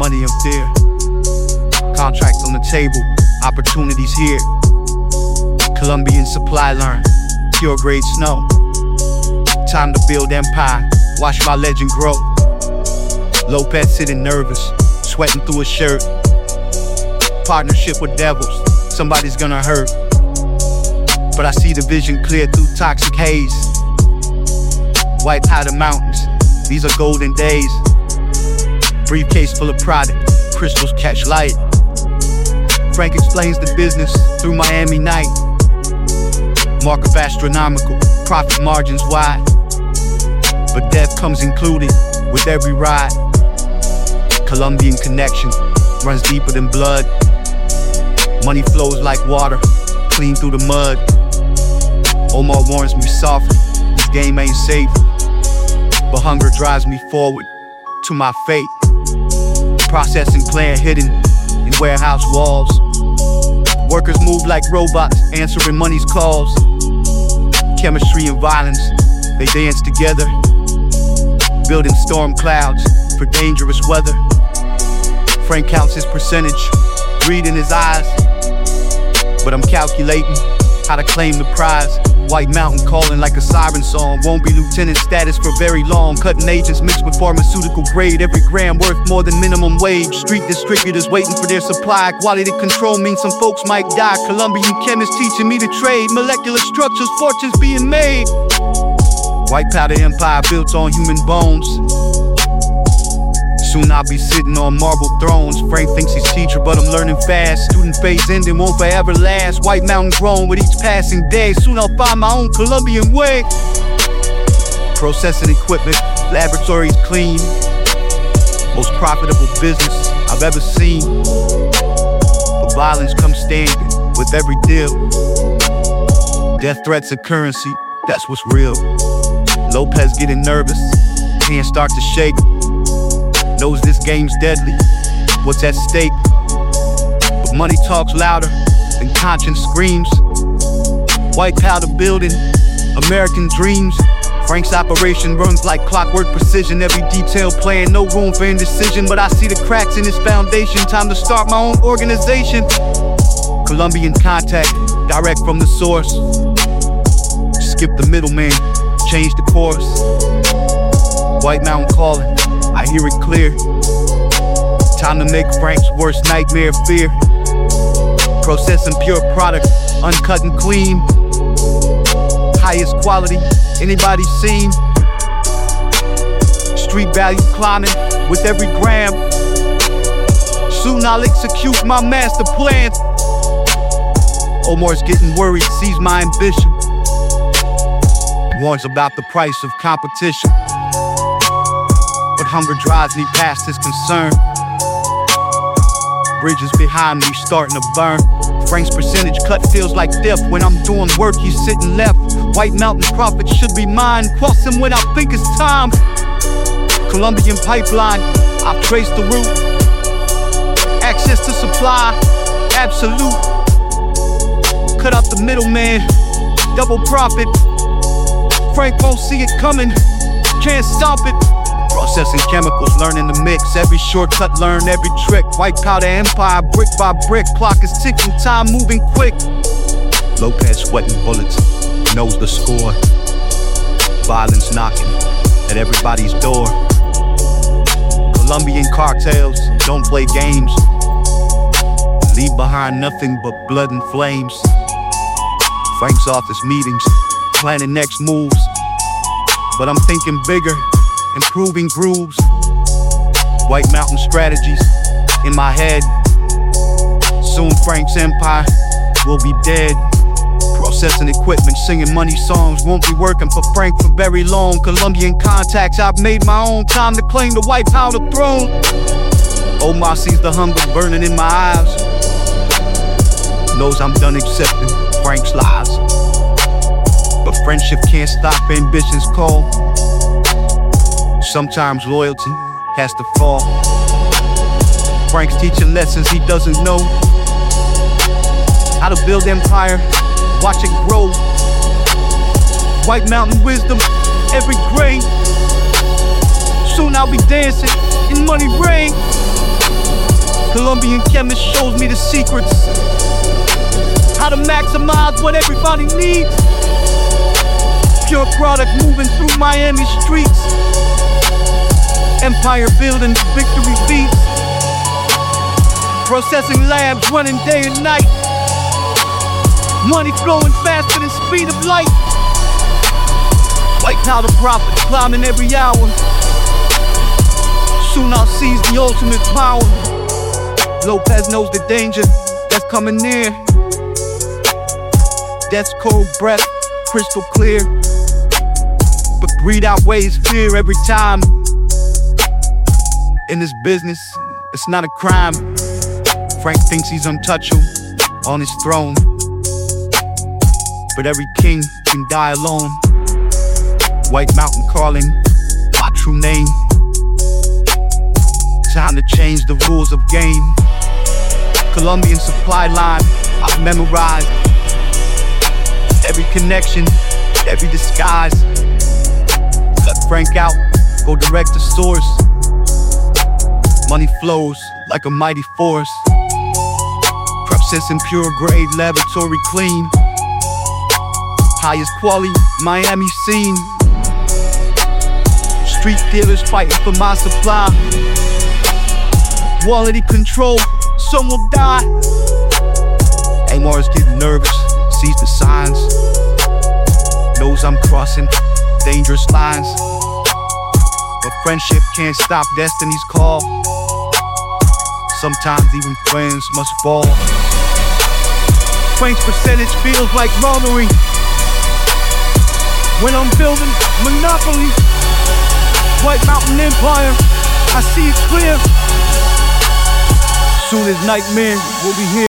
money and fear. Contracts on the table, opportunities here. Colombian supply line, pure grade snow. Time to build empire, watch my legend grow. Lopez sitting nervous, sweating through a shirt. Partnership with devils, somebody's gonna hurt. But I see the vision clear through toxic haze. White powder mountains, these are golden days. Briefcase full of product, crystals catch light. Frank explains the business through Miami night. Markup astronomical, profit margins wide. But death comes included with every ride. Colombian connection runs deeper than blood. Money flows like water, clean through the mud. Omar warns me softly, this game ain't safe. But hunger drives me forward to my fate. Processing plant hidden in warehouse walls. Workers move like robots, answering money's calls. Chemistry and violence, they dance together. Building storm clouds for dangerous weather. Frank counts his percentage, reading his eyes. But I'm calculating how to claim the prize. White Mountain calling like a siren song. Won't be lieutenant status for very long. Cutting agents mixed with pharmaceutical grade. Every gram worth more than minimum wage. Street distributors waiting for their supply. Quality control means some folks might die. Colombian chemists teaching me to trade. Molecular structures, fortunes being made. White powder empire built on human bones. Soon I'll be sitting on marble thrones. Frank thinks he's teacher, but I'm learning fast. Student phase ending won't forever last. White mountain grown with each passing day. Soon I'll find my own Colombian way. Processing equipment, laboratories clean. Most profitable business I've ever seen. But violence comes standing with every deal. Death threats are currency, that's what's real. Lopez getting nervous, hands start to shake. Knows this game's deadly. What's at stake? But money talks louder than conscience screams. White powder building, American dreams. Frank's operation runs like clockwork precision. Every detail playing, no room for indecision. But I see the cracks in his foundation. Time to start my own organization. Colombian contact, direct from the source. Skip the middleman, change the course. White Mountain calling, I hear it clear. Time to make Frank's worst nightmare fear. Processing pure product, uncut and clean. Highest quality anybody seen. Street value climbing with every gram. Soon I'll execute my master plan. Omar's getting worried, sees my ambition. Warns about the price of competition. Hunger drives me past his concern. Bridges behind me starting to burn. Frank's percentage cut feels like death when I'm doing work. He's sitting left. White Mountain profit should be mine. Cross him when I think it's time. Colombian pipeline, I've traced the route. Access to supply, absolute. Cut out the middleman, double profit. Frank won't see it coming, can't stop it. Processing chemicals, learning the mix. Every shortcut, learn every trick. White powder empire, brick by brick. Clock is ticking, time moving quick. Lopez sweating bullets, knows the score. Violence knocking at everybody's door. Colombian cartels don't play games. Leave behind nothing but blood and flames. Frank's office meetings, planning next moves. But I'm thinking bigger improving grooves, White Mountain strategies in my head. Soon Frank's empire will be dead. Processing equipment, singing money songs won't be working for Frank for very long. Colombian contacts, I've made my own time to claim the white powder throne. Omar sees the hunger burning in my eyes. Knows I'm done accepting Frank's lies. But friendship can't stop ambition's call. Sometimes loyalty has to fall. Frank's teaching lessons he doesn't know. How to build empire, watch it grow. White mountain wisdom, every grain. Soon I'll be dancing in money rain. Colombian chemist shows me the secrets. How to maximize what everybody needs. Pure product moving through Miami streets. Empire building, victory beats. Processing labs running day and night. Money flowing faster than speed of light. White powder profits climbing every hour. Soon I'll seize the ultimate power. Lopez knows the danger that's coming near. Death's cold breath, crystal clear. But greed outweighs fear every time. In this business, it's not a crime. Frank thinks he's untouchable on his throne. But every king can die alone. White Mountain calling my true name. Time to change the rules of game. Colombian supply line, I've memorized. Every connection, every disguise. Cut Frank out, go direct to source. Money flows like a mighty force. Processing pure grade, laboratory clean. Highest quality, Miami scene. Street dealers fighting for my supply. Quality control, some will die. Omar is getting nervous, sees the signs. Knows I'm crossing dangerous lines. But friendship can't stop destiny's call. Sometimes even friends must fall. Frank's percentage feels like robbery. When I'm building Monopoly, White Mountain Empire, I see it clear. Soon as nightmare will be here.